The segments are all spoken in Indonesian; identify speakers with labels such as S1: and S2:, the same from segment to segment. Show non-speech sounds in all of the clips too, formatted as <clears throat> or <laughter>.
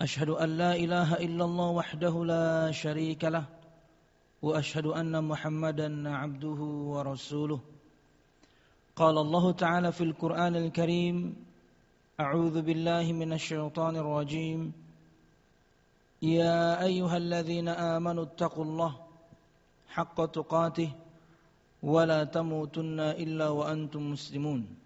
S1: أشهد أن لا إله إلا الله وحده لا شريك له وأشهد أن محمدا عبده ورسوله. قال الله تعالى في القرآن الكريم أعوذ بالله من الشيطان الرجيم. يا أيها الذين آمنوا اتقوا الله حق تقاته ولا تموتن إلا وأنتم مسلمون.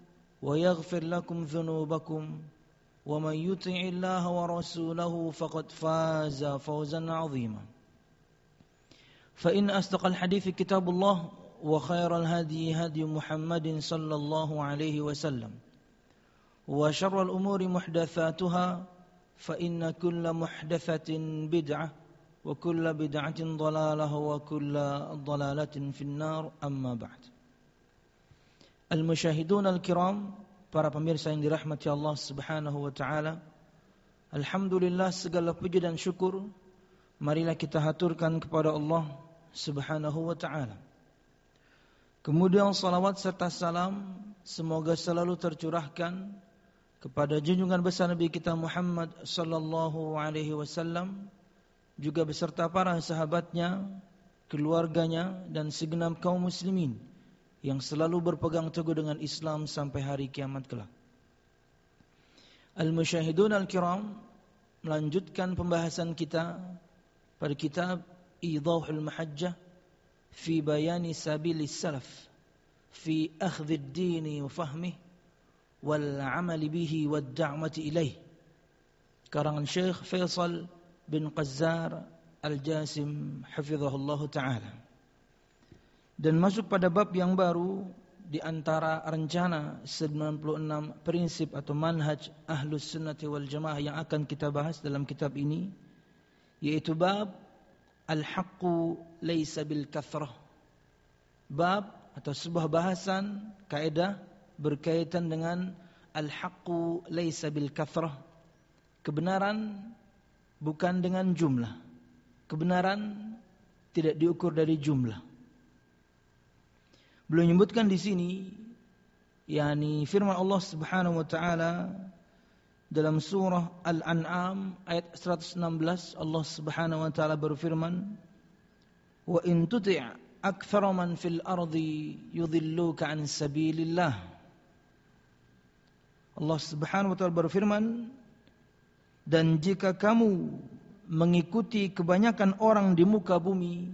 S1: ويغفر لكم ذنوبكم ومن يطع الله ورسوله فقد فاز فوزا عظيما. فإن أصدق الحديث كتاب الله وخير الهدي هدي محمد صلى الله عليه وسلم وشر الأمور محدثاتها فإن كل محدثة بدعة وكل بدعة ضلالة وكل ضلالة في النار. أما بعد Al-musyahidun al-kiram, para pemirsa yang dirahmati Allah Subhanahu wa taala. Alhamdulillah segala puji dan syukur marilah kita haturkan kepada Allah Subhanahu wa taala. Kemudian salawat serta salam semoga selalu tercurahkan kepada junjungan besar Nabi kita Muhammad sallallahu alaihi wasallam juga beserta para sahabatnya, keluarganya dan segenap kaum muslimin yang selalu berpegang teguh dengan Islam sampai hari kiamat kelak. Al-Musyahidun Al-Kiram melanjutkan pembahasan kita pada kitab Idahul Mahajjah fi bayani sabilis salaf fi akhdhi ad-din wa fahmih wal 'amali bihi wad da'wati ilaih karangan Syekh Faisal bin Qazzar Al-Jasim hafizahullah taala dan masuk pada bab yang baru di antara rencana 96 prinsip atau manhaj ahlus sunnati wal jamaah yang akan kita bahas dalam kitab ini yaitu bab al-haqqu laysa bil kathrah. Bab atau sebuah bahasan kaidah berkaitan dengan al-haqqu laysa bil kathrah. Kebenaran bukan dengan jumlah. Kebenaran tidak diukur dari jumlah Beliau menyebutkan di sini yakni firman Allah Subhanahu wa taala dalam surah Al-An'am ayat 116 Allah Subhanahu wa taala berfirman wa in tuti' man fil ardi yudhilluka an sabilillah. Allah Subhanahu wa taala berfirman dan jika kamu mengikuti kebanyakan orang di muka bumi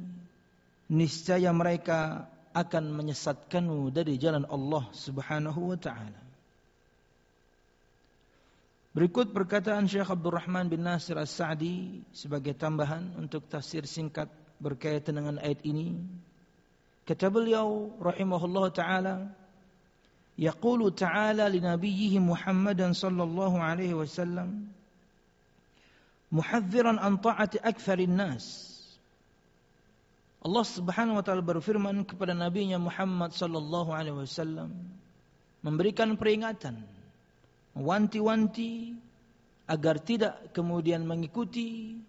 S1: niscaya mereka akan menyesatkanmu dari jalan Allah Subhanahu wa taala. Berikut perkataan Syekh Abdul Rahman bin Nasir As-Sa'di sebagai tambahan untuk tafsir singkat berkaitan dengan ayat ini. Kata beliau rahimahullah taala, yaqulu ta'ala li nabiyhi Muhammadan sallallahu alaihi wasallam muhadziran an ta'ati aktsarin nas Allah Subhanahu wa taala berfirman kepada nabinya Muhammad sallallahu alaihi wasallam memberikan peringatan wanti-wanti agar tidak kemudian mengikuti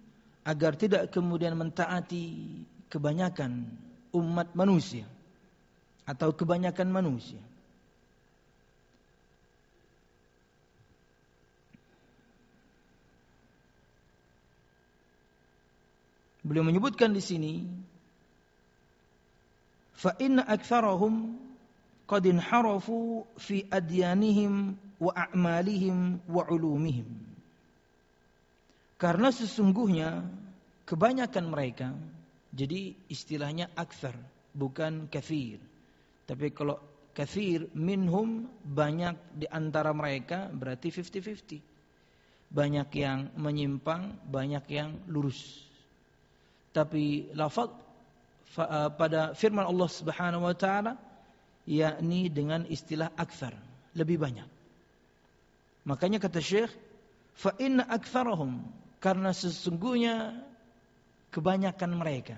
S1: agar tidak kemudian mentaati kebanyakan umat manusia atau kebanyakan manusia. Beliau menyebutkan di sini fa inna aktsarahum qad inharafu fi adyanihim wa a'malihim wa ulumihim Karena sesungguhnya kebanyakan mereka jadi istilahnya akthar bukan kafir. Tapi kalau kafir minhum banyak di antara mereka berarti 50-50. Banyak yang menyimpang, banyak yang lurus. Tapi lafaz pada firman Allah Subhanahu wa taala yakni dengan istilah akthar, lebih banyak. Makanya kata Syekh, fa inna aktsarahum karena sesungguhnya kebanyakan mereka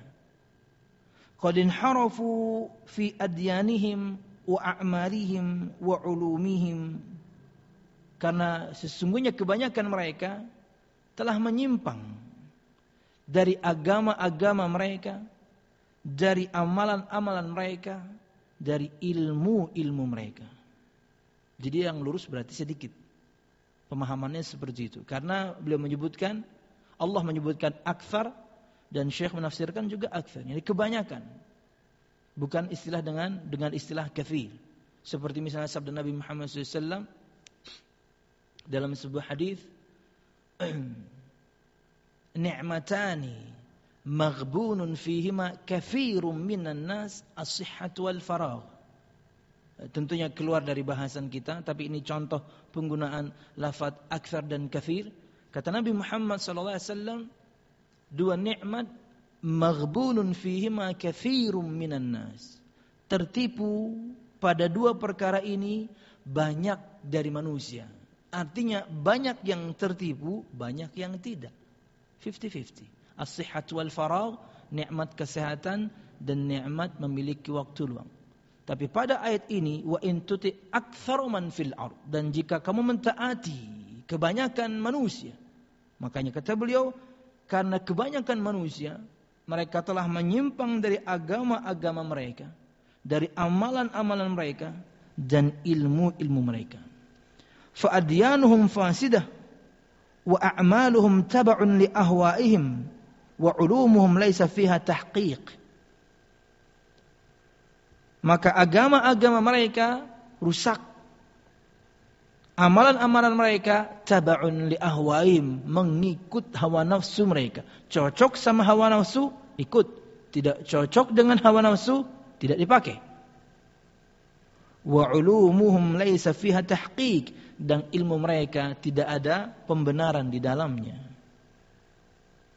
S1: qad inharafu fi adyanihim wa a'malihim wa ulumihim karena sesungguhnya kebanyakan mereka telah menyimpang dari agama-agama mereka dari amalan-amalan mereka dari ilmu-ilmu mereka jadi yang lurus berarti sedikit pemahamannya seperti itu karena beliau menyebutkan Allah menyebutkan akthar dan Syekh menafsirkan juga akthar. Jadi kebanyakan. Bukan istilah dengan dengan istilah kafir. Seperti misalnya sabda Nabi Muhammad SAW dalam sebuah hadis <clears throat> ni'matani maghbunun fihima kafirum minan nas as-sihhat wal faragh tentunya keluar dari bahasan kita tapi ini contoh penggunaan lafaz akthar dan kafir kata Nabi Muhammad sallallahu alaihi wasallam dua nikmat maghbunun fihima katsirum minan nas. Tertipu pada dua perkara ini banyak dari manusia. Artinya banyak yang tertipu, banyak yang tidak. 50-50. As-sihat wal faragh, nikmat kesehatan dan nikmat memiliki waktu luang. Tapi pada ayat ini wa in tuti aktsaru man fil ard dan jika kamu mentaati kebanyakan manusia makanya kata beliau karena kebanyakan manusia mereka telah menyimpang dari agama-agama mereka, dari amalan-amalan mereka dan ilmu-ilmu mereka. Fa'adyanuhum fasidah wa a'maluhum tab'un li ahwa'ihim wa laysa fiha tahqiq. Maka agama-agama mereka rusak Amalan-amalan mereka tabaun li ahwaim, mengikut hawa nafsu mereka. Cocok sama hawa nafsu, ikut. Tidak cocok dengan hawa nafsu, tidak dipakai. Wa ulumuhum laisa fiha tahqiq dan ilmu mereka tidak ada pembenaran di dalamnya.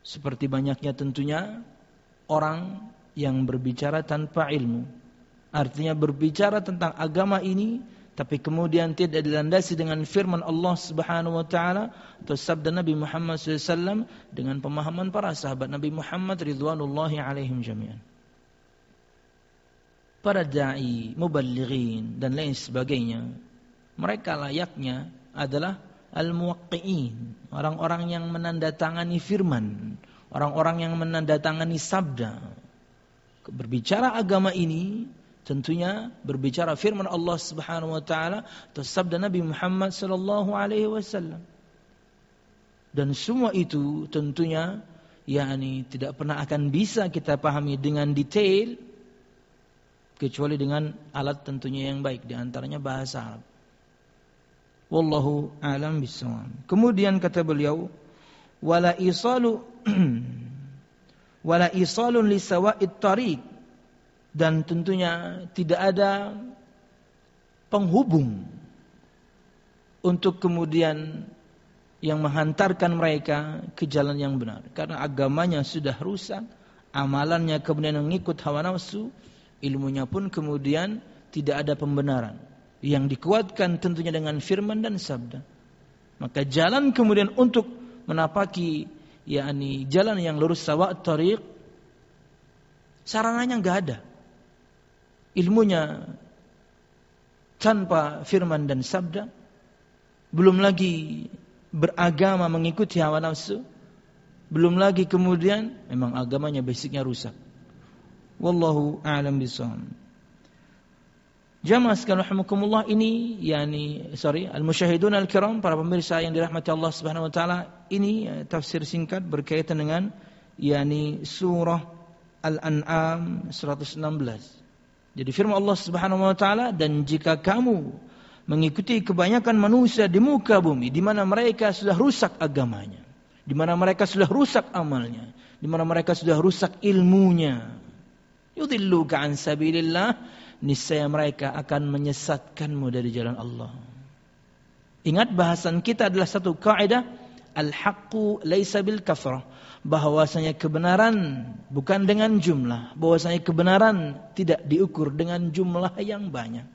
S1: Seperti banyaknya tentunya orang yang berbicara tanpa ilmu. Artinya berbicara tentang agama ini tapi kemudian tidak dilandasi dengan firman Allah Subhanahu wa taala atau sabda Nabi Muhammad SAW dengan pemahaman para sahabat Nabi Muhammad ridwanullahi alaihim jami'an. Para dai, muballighin dan lain sebagainya, mereka layaknya adalah al-muwaqqi'in, orang-orang yang menandatangani firman, orang-orang yang menandatangani sabda. Berbicara agama ini Tentunya berbicara firman Allah Subhanahu wa taala atau sabda Nabi Muhammad sallallahu alaihi wasallam. Dan semua itu tentunya yakni tidak pernah akan bisa kita pahami dengan detail kecuali dengan alat tentunya yang baik di antaranya bahasa Arab. Wallahu alam bisawab. Kemudian kata beliau wala isalu <clears throat> wala isalun li sawa'it tariq. Dan tentunya tidak ada penghubung untuk kemudian yang menghantarkan mereka ke jalan yang benar. Karena agamanya sudah rusak amalannya kemudian mengikut hawa nafsu ilmunya pun kemudian tidak ada pembenaran yang dikuatkan tentunya dengan firman dan sabda maka jalan kemudian untuk menapaki yakni jalan yang lurus sawa tariq sarananya enggak ada ilmunya tanpa firman dan sabda, belum lagi beragama mengikuti hawa nafsu, belum lagi kemudian memang agamanya basicnya rusak. Wallahu a'lam bishawab. Jamaah sekalian rahimakumullah ini yani sorry al-musyahidun al-kiram para pemirsa yang dirahmati Allah Subhanahu wa taala ini eh, tafsir singkat berkaitan dengan yani surah Al-An'am 116. Jadi firman Allah Subhanahu wa taala dan jika kamu mengikuti kebanyakan manusia di muka bumi di mana mereka sudah rusak agamanya. di mana mereka sudah rusak amalnya, di mana mereka sudah rusak ilmunya. Yudilluka an sabilillah, niscaya mereka akan menyesatkanmu dari jalan Allah. Ingat bahasan kita adalah satu kaidah al-haqqu laisa bil kafrah bahwasanya kebenaran bukan dengan jumlah, bahwasanya kebenaran tidak diukur dengan jumlah yang banyak.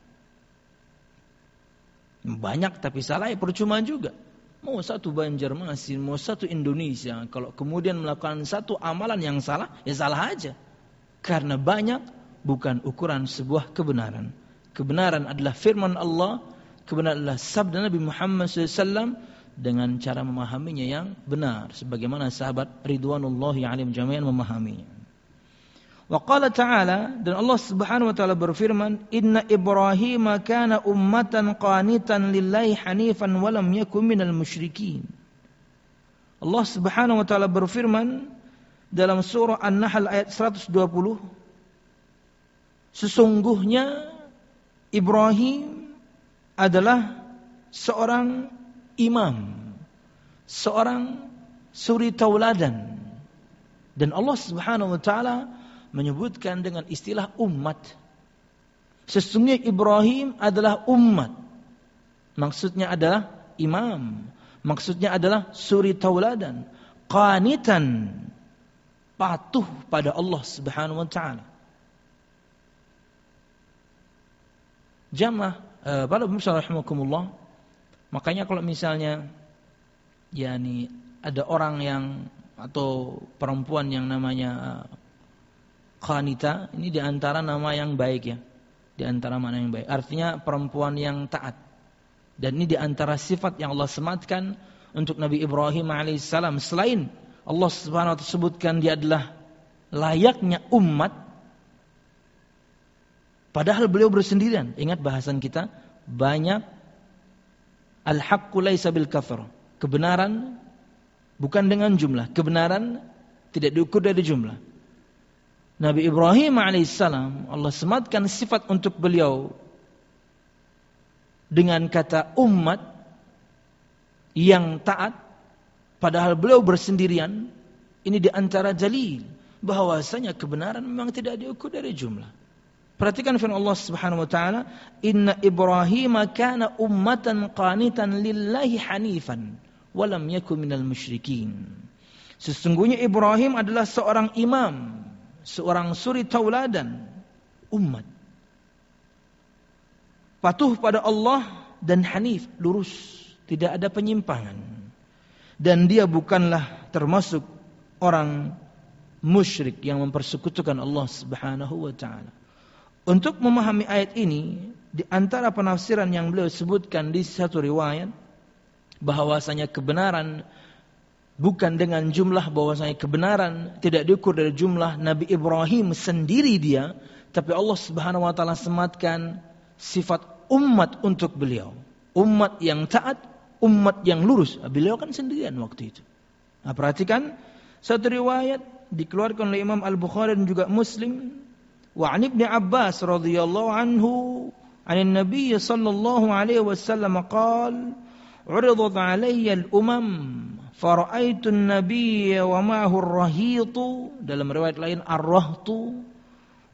S1: Banyak tapi salah ya percuma juga. Mau satu Banjarmasin, mau satu Indonesia, kalau kemudian melakukan satu amalan yang salah, ya salah aja. Karena banyak bukan ukuran sebuah kebenaran. Kebenaran adalah firman Allah, kebenaran adalah sabda Nabi Muhammad SAW dengan cara memahaminya yang benar. Sebagaimana sahabat Ridwanullahi alim jami'an memahaminya. Wa qala ta'ala dan Allah Subhanahu wa taala berfirman, "Inna Ibrahim kana ummatan qanitan lillahi hanifan wa lam yakun minal musyrikin." Allah Subhanahu wa taala berfirman dalam surah An-Nahl ayat 120, sesungguhnya Ibrahim adalah seorang imam, seorang suri tauladan. Dan Allah Subhanahu wa taala menyebutkan dengan istilah umat. Sesungguhnya Ibrahim adalah umat. Maksudnya adalah imam. Maksudnya adalah suri tauladan. Qanitan. Patuh pada Allah subhanahu wa ta'ala. Jamaah, uh, pada rahimakumullah. Makanya kalau misalnya yakni ada orang yang atau perempuan yang namanya Khanita ini di antara nama yang baik ya. Di antara mana yang baik. Artinya perempuan yang taat. Dan ini di antara sifat yang Allah sematkan untuk Nabi Ibrahim alaihissalam. Selain Allah subhanahu wa ta'ala sebutkan dia adalah layaknya umat. Padahal beliau bersendirian. Ingat bahasan kita. Banyak al-haqqu laysa bil. Kebenaran bukan dengan jumlah. Kebenaran tidak diukur dari jumlah. Nabi Ibrahim alaihissalam Allah sematkan sifat untuk beliau dengan kata umat yang taat padahal beliau bersendirian ini di antara jalil bahwasanya kebenaran memang tidak diukur dari jumlah perhatikan firman Allah Subhanahu wa taala inna Ibrahim kana ummatan qanitan lillahi hanifan walam yakun minal musyrikin sesungguhnya Ibrahim adalah seorang imam seorang suri tauladan umat. Patuh pada Allah dan hanif, lurus, tidak ada penyimpangan. Dan dia bukanlah termasuk orang musyrik yang mempersekutukan Allah Subhanahu wa taala. Untuk memahami ayat ini, di antara penafsiran yang beliau sebutkan di satu riwayat bahwasanya kebenaran bukan dengan jumlah bahwasanya kebenaran tidak diukur dari jumlah Nabi Ibrahim sendiri dia tapi Allah Subhanahu wa taala sematkan sifat umat untuk beliau. Umat yang taat umat yang lurus. Beliau kan sendirian waktu itu. Nah, perhatikan satu riwayat dikeluarkan oleh Imam Al-Bukhari dan juga Muslim wa an Ibnu Abbas radhiyallahu anhu an Nabi sallallahu alaihi wasallam qala عرضت علي الأمم Faraitu nabiyya wa ma'ahu rahitu dalam riwayat lain ar-rahtu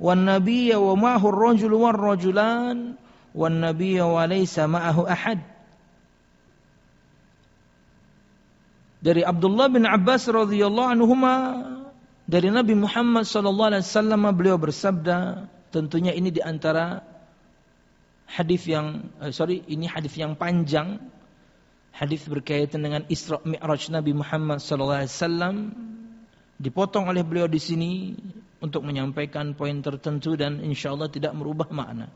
S1: wan nabiyya wa ma'ahu ar-rajul war rajulan wan nabiyya wa laysa ma'ahu ahad dari Abdullah bin Abbas radhiyallahu anhuma dari Nabi Muhammad sallallahu alaihi wasallam beliau bersabda tentunya ini di antara hadis yang eh, sorry ini hadis yang panjang hadis berkaitan dengan Isra Mi'raj Nabi Muhammad sallallahu alaihi wasallam dipotong oleh beliau di sini untuk menyampaikan poin tertentu dan insyaallah tidak merubah makna.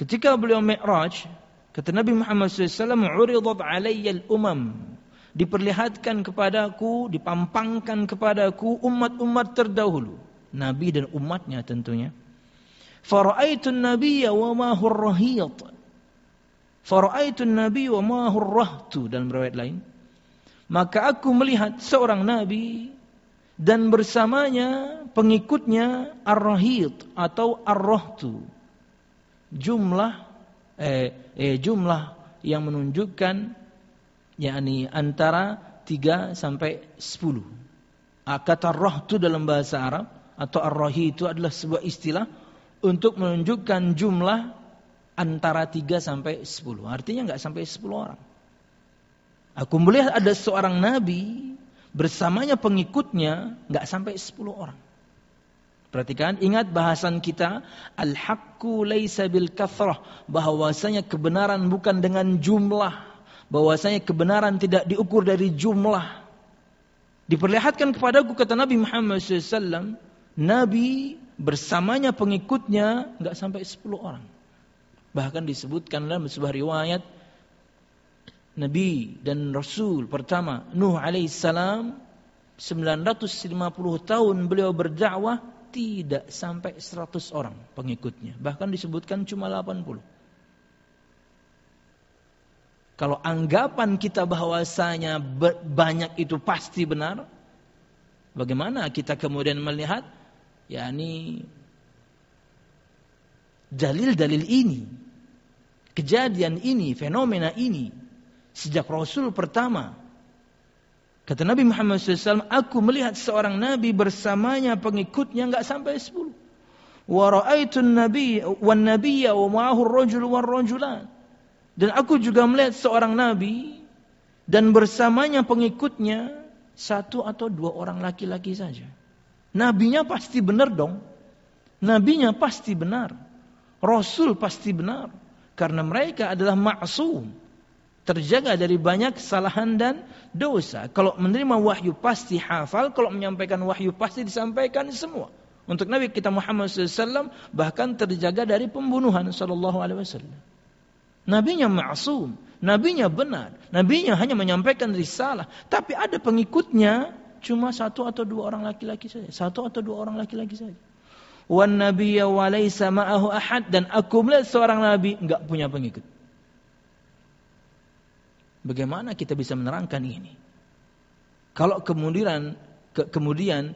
S1: Ketika beliau Mi'raj, kata Nabi Muhammad SAW, "Uridat alayya al-umam." Diperlihatkan kepadaku, dipampangkan kepadaku umat-umat terdahulu, nabi dan umatnya tentunya. Fara'aitu an-nabiyya wa ma huwa Faraitu Nabi wa mahur rahtu dalam riwayat lain. Maka aku melihat seorang nabi dan bersamanya pengikutnya ar-rahid atau ar-rahtu. Jumlah eh, eh jumlah yang menunjukkan yakni antara 3 sampai 10. Kata roh itu dalam bahasa Arab atau ar-rahi itu adalah sebuah istilah untuk menunjukkan jumlah antara 3 sampai 10. Artinya enggak sampai 10 orang. Aku melihat ada seorang nabi bersamanya pengikutnya enggak sampai 10 orang. Perhatikan, ingat bahasan kita al-haqqu laisa bil kathrah, bahwasanya kebenaran bukan dengan jumlah, bahwasanya kebenaran tidak diukur dari jumlah. Diperlihatkan kepadaku kata Nabi Muhammad SAW, Nabi bersamanya pengikutnya nggak sampai 10 orang. Bahkan disebutkan dalam sebuah riwayat Nabi dan Rasul pertama Nuh alaihissalam 950 tahun beliau berdakwah tidak sampai 100 orang pengikutnya. Bahkan disebutkan cuma 80. Kalau anggapan kita bahwasanya banyak itu pasti benar, bagaimana kita kemudian melihat yakni dalil-dalil ini, kejadian ini, fenomena ini sejak Rasul pertama Kata Nabi Muhammad SAW, aku melihat seorang Nabi bersamanya pengikutnya enggak sampai sepuluh. Wa nabi wan wa ma'ahu ar-rajul war rajulan. Dan aku juga melihat seorang Nabi dan bersamanya pengikutnya satu atau dua orang laki-laki saja. Nabinya pasti benar dong. Nabinya pasti benar. Rasul pasti benar. Karena mereka adalah maksum terjaga dari banyak kesalahan dan dosa. Kalau menerima wahyu pasti hafal, kalau menyampaikan wahyu pasti disampaikan semua. Untuk Nabi kita Muhammad SAW bahkan terjaga dari pembunuhan Sallallahu Alaihi Wasallam. Nabinya maksum, nabinya benar, nabinya hanya menyampaikan risalah. Tapi ada pengikutnya cuma satu atau dua orang laki-laki saja, satu atau dua orang laki-laki saja. Wan nabiyya wa ma'ahu ahad dan aku melihat seorang nabi enggak punya pengikut. Bagaimana kita bisa menerangkan ini? Kalau kemudian ke, kemudian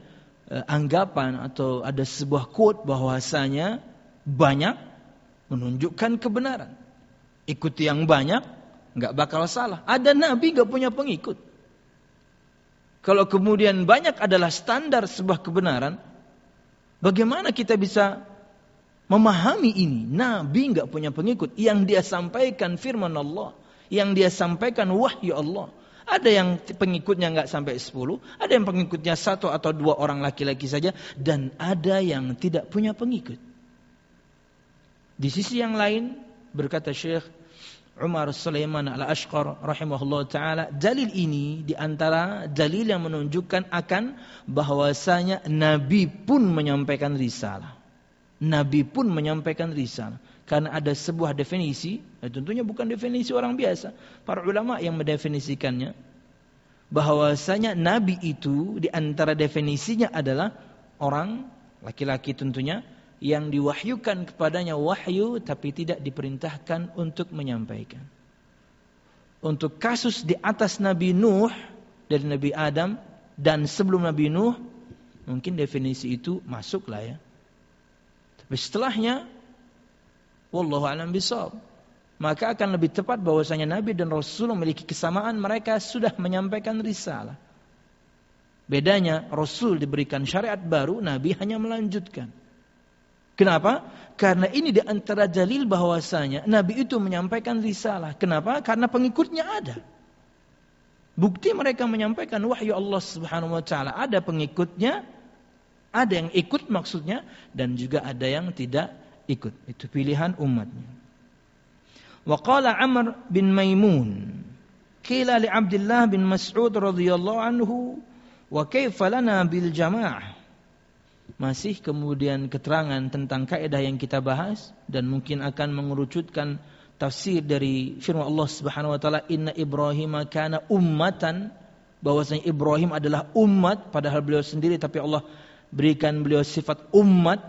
S1: eh, anggapan atau ada sebuah quote bahwasanya banyak menunjukkan kebenaran. Ikuti yang banyak, nggak bakal salah. Ada nabi nggak punya pengikut. Kalau kemudian banyak adalah standar sebuah kebenaran, bagaimana kita bisa memahami ini? Nabi nggak punya pengikut. Yang dia sampaikan firman Allah yang dia sampaikan wahyu Allah. Ada yang pengikutnya nggak sampai 10, ada yang pengikutnya satu atau dua orang laki-laki saja, dan ada yang tidak punya pengikut. Di sisi yang lain, berkata Syekh Umar Sulaiman al-Ashqar rahimahullah ta'ala, dalil ini di antara dalil yang menunjukkan akan bahwasanya Nabi pun menyampaikan risalah. Nabi pun menyampaikan risalah. Karena ada sebuah definisi, ya tentunya bukan definisi orang biasa. Para ulama yang mendefinisikannya. Bahwasanya Nabi itu di antara definisinya adalah orang, laki-laki tentunya, yang diwahyukan kepadanya wahyu tapi tidak diperintahkan untuk menyampaikan. Untuk kasus di atas Nabi Nuh dari Nabi Adam dan sebelum Nabi Nuh, mungkin definisi itu masuklah ya. Tapi setelahnya wallahu alam bisawab. Maka akan lebih tepat bahwasanya Nabi dan Rasul memiliki kesamaan mereka sudah menyampaikan risalah. Bedanya Rasul diberikan syariat baru, Nabi hanya melanjutkan. Kenapa? Karena ini di antara dalil bahwasanya Nabi itu menyampaikan risalah. Kenapa? Karena pengikutnya ada. Bukti mereka menyampaikan wahyu Allah Subhanahu wa taala ada pengikutnya ada yang ikut maksudnya dan juga ada yang tidak ikut. Itu pilihan umatnya. Wa qala Amr bin Maimun Qila li Abdullah bin Mas'ud radhiyallahu anhu wa kaifa lana bil jamaah masih kemudian keterangan tentang kaidah yang kita bahas dan mungkin akan mengerucutkan tafsir dari firman Allah Subhanahu wa taala inna Ibrahim kana ummatan bahwasanya Ibrahim adalah umat padahal beliau sendiri tapi Allah berikan beliau sifat umat.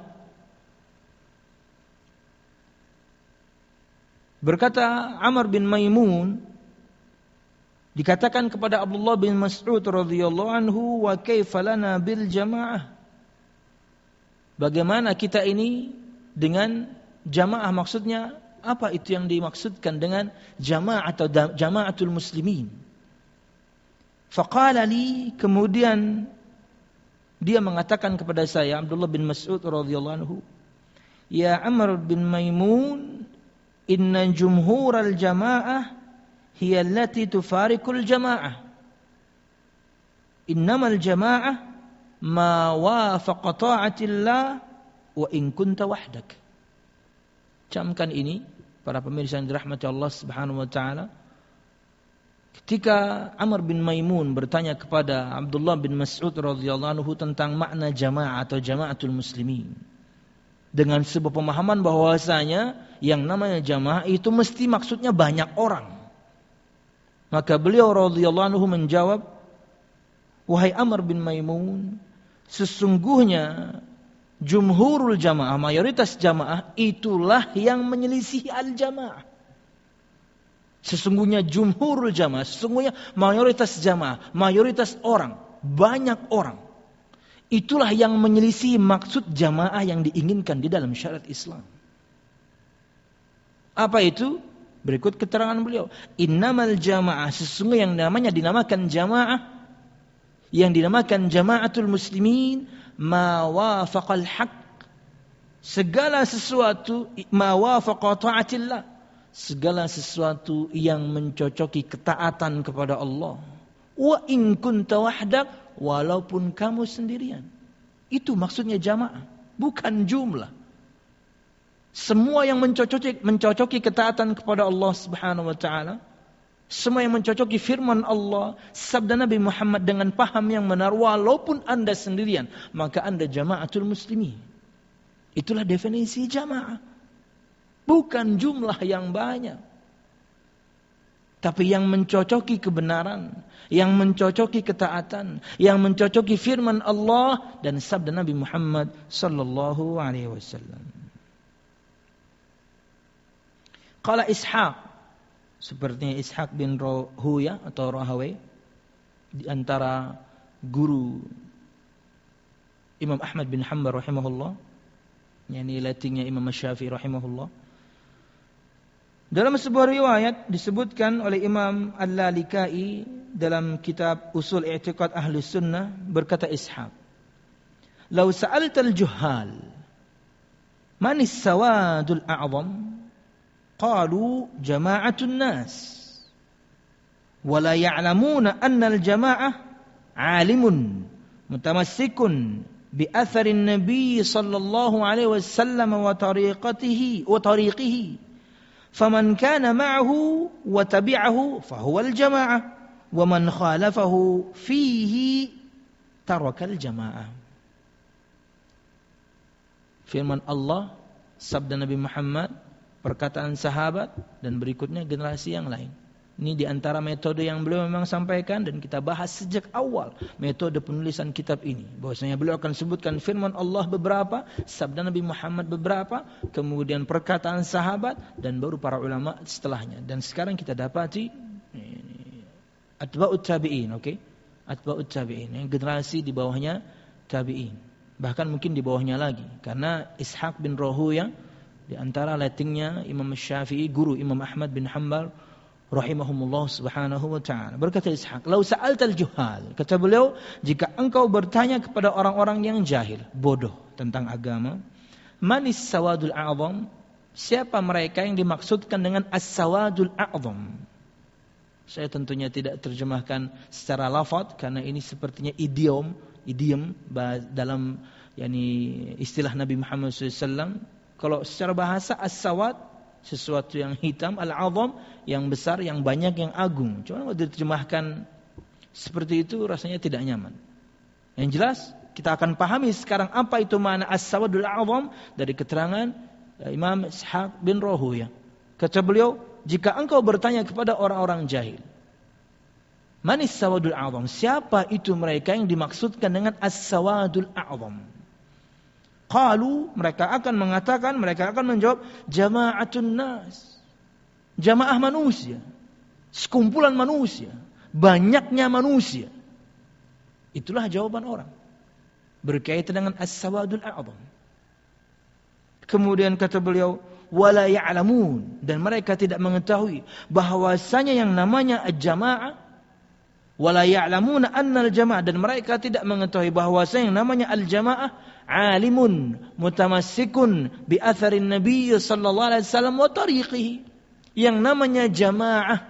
S1: Berkata Amr bin Maimun dikatakan kepada Abdullah bin Mas'ud radhiyallahu anhu wa kaifa lana bil jamaah Bagaimana kita ini dengan jamaah maksudnya apa itu yang dimaksudkan dengan jamaah atau jamaatul muslimin Faqala li kemudian dia mengatakan kepada saya Abdullah bin Mas'ud radhiyallahu anhu, "Ya Amr bin Maimun, inna jumhur al-jamaah hiya allati tufariqul jamaah." Innamal jamaah ma wafaqa ta'atillah wa in kunta wahdak. Camkan ini para pemirsa yang dirahmati Allah Subhanahu wa taala Ketika Amr bin Maimun bertanya kepada Abdullah bin Mas'ud radhiyallahu anhu tentang makna jamaah atau jamaatul muslimin dengan sebuah pemahaman bahwasanya yang namanya jamaah itu mesti maksudnya banyak orang. Maka beliau radhiyallahu anhu menjawab, "Wahai Amr bin Maimun, sesungguhnya jumhurul jamaah, mayoritas jamaah itulah yang menyelisihi al-jamaah." Sesungguhnya jumhurul jamaah, sesungguhnya mayoritas jamaah, mayoritas orang, banyak orang. Itulah yang menyelisih maksud jamaah yang diinginkan di dalam syariat Islam. Apa itu? Berikut keterangan beliau. Innamal jamaah, sesungguhnya yang namanya dinamakan jamaah, yang dinamakan jamaatul muslimin, ma wafaqal haq. Segala sesuatu ma wafaqa ta'atillah segala sesuatu yang mencocoki ketaatan kepada Allah. Wa in kunta wahdak walaupun kamu sendirian. Itu maksudnya jamaah, bukan jumlah. Semua yang mencocoki mencocoki ketaatan kepada Allah Subhanahu wa taala, semua yang mencocoki firman Allah, sabda Nabi Muhammad dengan paham yang benar walaupun Anda sendirian, maka Anda jamaatul muslimin. Itulah definisi jamaah. Bukan jumlah yang banyak. Tapi yang mencocoki kebenaran, yang mencocoki ketaatan, yang mencocoki firman Allah dan sabda Nabi Muhammad sallallahu alaihi wasallam. Qala Ishaq seperti Ishaq bin Rahuya atau Rahawi di antara guru Imam Ahmad bin Hanbal rahimahullah yakni latingnya Imam Syafi'i rahimahullah dalam sebuah riwayat disebutkan oleh Imam Al-Lalikai dalam kitab Usul I'tiqad Ahli Sunnah berkata Ishaq. "Lau sa'alta al-juhal man as-sawadul a'zam?" Qalu jama'atun nas. Wa la ya'lamuna anna al-jama'ah 'alimun mutamassikun bi atharin nabiy sallallahu alaihi wasallam wa tariqatihi wa tariqihi faman kana ma'ahu wa tabi'ahu fahuwal jama'ah wa man khalafahu fihi tarakal jama'ah firman Allah sabda Nabi Muhammad perkataan sahabat dan berikutnya generasi yang lain ini di antara metode yang beliau memang sampaikan dan kita bahas sejak awal metode penulisan kitab ini. Bahwasanya beliau akan sebutkan firman Allah beberapa, sabda Nabi Muhammad beberapa, kemudian perkataan sahabat dan baru para ulama setelahnya. Dan sekarang kita dapati atba'ut tabi'in, oke? Okay? Atba'ut tabi'in, yang generasi di bawahnya tabi'in. Bahkan mungkin di bawahnya lagi karena Ishaq bin Rahuya di antara lettingnya Imam Syafi'i, guru Imam Ahmad bin Hanbal rahimahumullah subhanahu wa ta'ala. Berkata Ishaq, "Lau sa'altal juhal." Kata beliau, jika engkau bertanya kepada orang-orang yang jahil, bodoh tentang agama, manis sawadul a'zam? Siapa mereka yang dimaksudkan dengan as-sawadul a'zam? Saya tentunya tidak terjemahkan secara lafaz karena ini sepertinya idiom, idiom dalam yakni istilah Nabi Muhammad SAW. Kalau secara bahasa as-sawad sesuatu yang hitam al-azam yang besar yang banyak yang agung. Cuma kalau diterjemahkan seperti itu rasanya tidak nyaman. Yang jelas kita akan pahami sekarang apa itu makna as-sawadul azam dari keterangan eh, Imam Ishaq bin ya kata beliau jika engkau bertanya kepada orang-orang jahil manis sawadul azam? Siapa itu mereka yang dimaksudkan dengan as-sawadul azam Qalu mereka akan mengatakan, mereka akan menjawab jama'atun nas. Jamaah manusia. Sekumpulan manusia. Banyaknya manusia. Itulah jawaban orang. Berkaitan dengan as-sawadul a'zam. Kemudian kata beliau, wala ya'lamun dan mereka tidak mengetahui bahwasanya yang namanya jamaah wala ya'lamuna anna al-jamaah dan mereka tidak mengetahui bahwa yang namanya al-jamaah alimun mutamassikun bi atharin nabiy sallallahu alaihi wasallam wa tariqihi. Yang namanya jamaah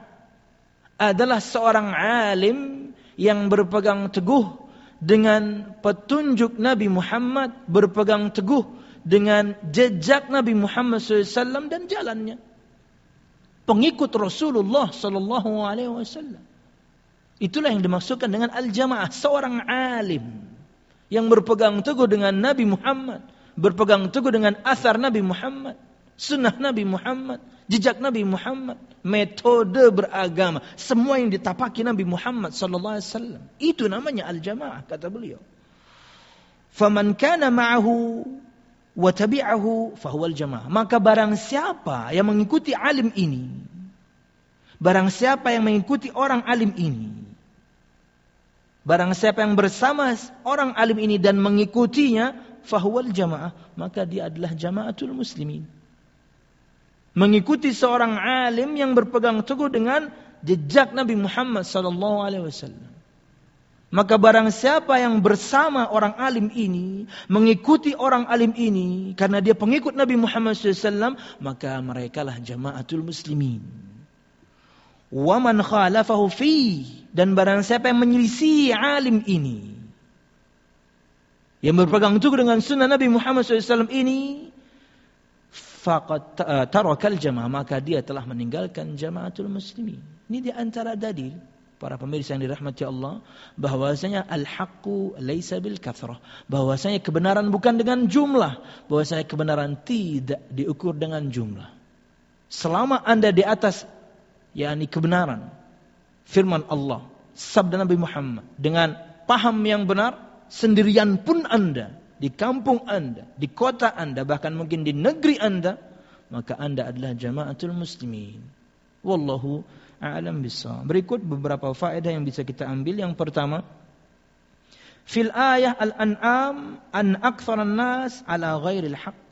S1: adalah seorang alim yang berpegang teguh dengan petunjuk Nabi Muhammad berpegang teguh dengan jejak Nabi Muhammad SAW dan jalannya. Pengikut Rasulullah Sallallahu Alaihi Wasallam Itulah yang dimaksudkan dengan al-jamaah, seorang alim yang berpegang teguh dengan Nabi Muhammad, berpegang teguh dengan asar Nabi Muhammad, sunnah Nabi Muhammad, jejak Nabi Muhammad, metode beragama, semua yang ditapaki Nabi Muhammad sallallahu alaihi wasallam. Itu namanya al-jamaah kata beliau. Faman kana ma'ahu wa tabi'ahu fahuwal jamaah. Maka barang siapa yang mengikuti alim ini, barang siapa yang mengikuti orang alim ini, Barang siapa yang bersama orang alim ini dan mengikutinya, fahuwal jamaah, maka dia adalah jamaatul muslimin. Mengikuti seorang alim yang berpegang teguh dengan jejak Nabi Muhammad sallallahu alaihi wasallam. Maka barang siapa yang bersama orang alim ini, mengikuti orang alim ini, karena dia pengikut Nabi Muhammad SAW, maka mereka lah jamaatul muslimin. Waman khalafahu fi. Dan barang siapa yang menyelisih alim ini yang berpegang teguh dengan sunnah Nabi Muhammad SAW ini faqad tarakal jamaah maka dia telah meninggalkan jamaatul muslimin. Ini di antara dalil para pemirsa yang dirahmati Allah bahwasanya al-haqqu laisa bil kathrah bahwasanya kebenaran bukan dengan jumlah bahwasanya kebenaran tidak diukur dengan jumlah. Selama Anda di atas yakni kebenaran. Firman Allah sabda Nabi Muhammad dengan paham yang benar sendirian pun Anda di kampung Anda di kota Anda bahkan mungkin di negeri Anda maka Anda adalah jamaatul muslimin. Wallahu a'lam bissawab. Berikut beberapa faedah yang bisa kita ambil. Yang pertama fil ayah al-an'am an aktsaran nas ala ghairil haqq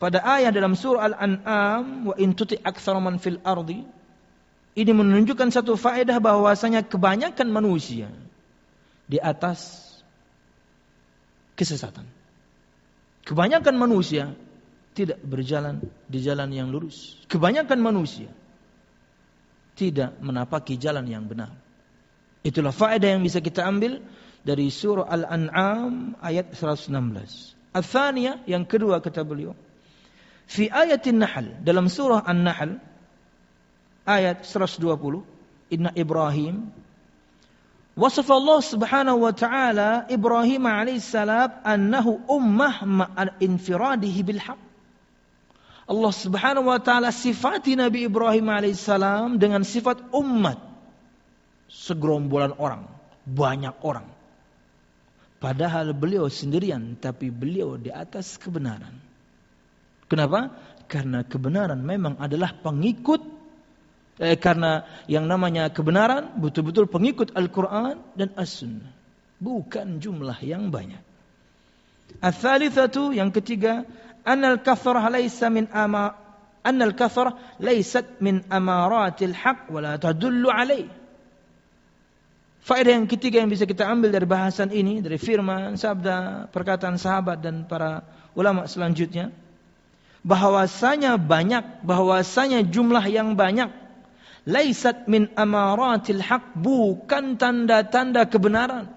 S1: pada ayat dalam surah Al-An'am wa in tuti man fil ardi ini menunjukkan satu faedah bahwasanya kebanyakan manusia di atas kesesatan. Kebanyakan manusia tidak berjalan di jalan yang lurus. Kebanyakan manusia tidak menapaki jalan yang benar. Itulah faedah yang bisa kita ambil dari surah Al-An'am ayat 116. Al-Thaniyah yang kedua kata beliau Fi ayatin Nahl. Dalam surah An-Nahl ayat 120 Inna Ibrahim wasaf Allah Subhanahu wa taala Ibrahim alaihissalam annahu ummah ma'al infiradihi bil haqq. Allah Subhanahu wa taala sifati Nabi Ibrahim alaihissalam dengan sifat umat segerombolan orang. Banyak orang. Padahal beliau sendirian tapi beliau di atas kebenaran Kenapa? Karena kebenaran memang adalah pengikut eh, karena yang namanya kebenaran betul-betul pengikut Al-Qur'an dan As-Sunnah. Bukan jumlah yang banyak. Al-thalithatu yang ketiga, anal kathrah laisa min ama anal kathrah laisat min amaratil haq wala tadullu alaih. Faedah yang ketiga yang bisa kita ambil dari bahasan ini, dari firman, sabda, perkataan sahabat dan para ulama selanjutnya, bahwasanya banyak, bahwasanya jumlah yang banyak laisat min amaratil haq bukan tanda-tanda kebenaran.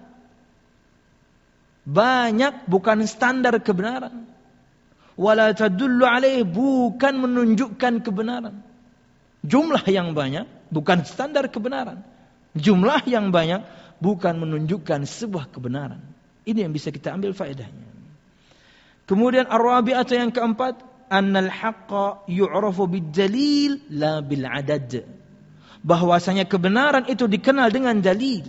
S1: Banyak bukan standar kebenaran. Wala tadullu alaih bukan menunjukkan kebenaran. Jumlah yang banyak bukan standar kebenaran. Jumlah yang banyak bukan menunjukkan sebuah kebenaran. Ini yang bisa kita ambil faedahnya. Kemudian ar-rabi'atu yang keempat, annal haqqa yu'rafu bid-dalil la bil adad. Bahwasanya kebenaran itu dikenal dengan dalil.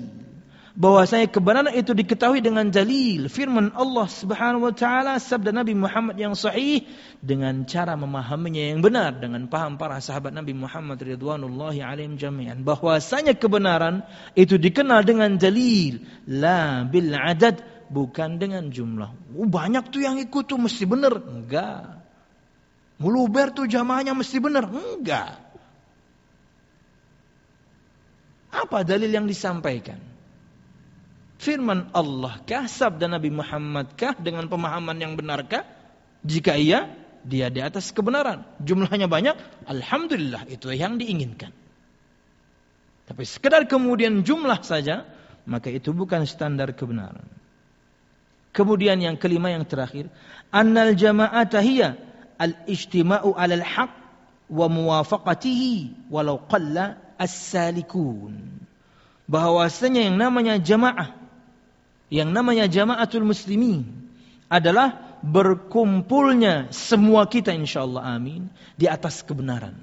S1: Bahwasanya kebenaran itu diketahui dengan dalil. Firman Allah Subhanahu wa taala sabda Nabi Muhammad yang sahih dengan cara memahaminya yang benar dengan paham para sahabat Nabi Muhammad ridwanullahi alaihim jami'an. Bahwasanya kebenaran itu dikenal dengan dalil la bil adad bukan dengan jumlah. Oh, banyak tuh yang ikut tuh mesti benar. Enggak. Muluber tuh jamaahnya mesti benar. Enggak. Apa dalil yang disampaikan? Firman Allah kah, sabda Nabi Muhammad kah dengan pemahaman yang benarkah? Jika iya, dia di atas kebenaran. Jumlahnya banyak, alhamdulillah itu yang diinginkan. Tapi sekedar kemudian jumlah saja, maka itu bukan standar kebenaran. Kemudian yang kelima yang terakhir, annal jama'ata hiya al-ijtima'u 'alal haq wa muwafaqatihi walau qalla as-salikun. Bahwasanya yang namanya jamaah, yang namanya jamaatul muslimin adalah berkumpulnya semua kita insyaallah amin di atas kebenaran.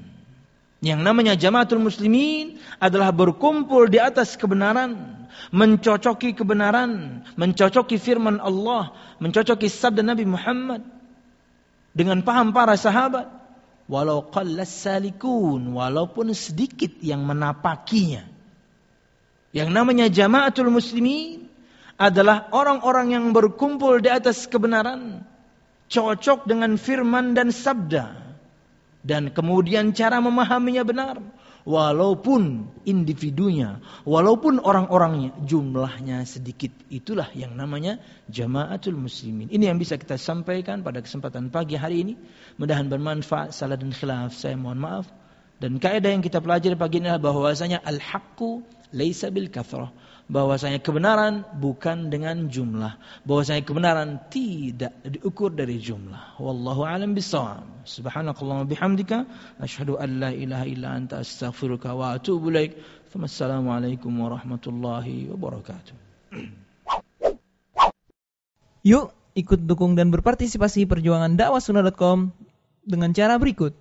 S1: Yang namanya jamaatul muslimin adalah berkumpul di atas kebenaran, mencocoki kebenaran, mencocoki firman Allah, mencocoki sabda Nabi Muhammad dengan paham para sahabat. Walau qallas salikun, walaupun sedikit yang menapakinya. Yang namanya jamaatul muslimin adalah orang-orang yang berkumpul di atas kebenaran, cocok dengan firman dan sabda dan kemudian cara memahaminya benar. Walaupun individunya walaupun orang-orangnya jumlahnya sedikit. Itulah yang namanya jamaatul muslimin. Ini yang bisa kita sampaikan pada kesempatan pagi hari ini. Mudahan bermanfaat salah dan khilaf. Saya mohon maaf. Dan kaidah yang kita pelajari pagi ini adalah bahwasanya al-haqqu laisa bil kathrah bahwasanya kebenaran bukan dengan jumlah, bahwasanya kebenaran tidak diukur dari jumlah. Wallahu alam bisawab. Subhanakallahumma bihamdika asyhadu an la ilaha illa anta astaghfiruka wa atubu ilaik. Wassalamualaikum warahmatullahi wabarakatuh.
S2: Yuk ikut dukung dan berpartisipasi perjuangan dakwah dengan cara berikut.